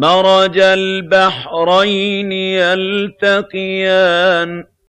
مَرَجَ الْبَحْرَيْنِ يَلْتَقِيَانِ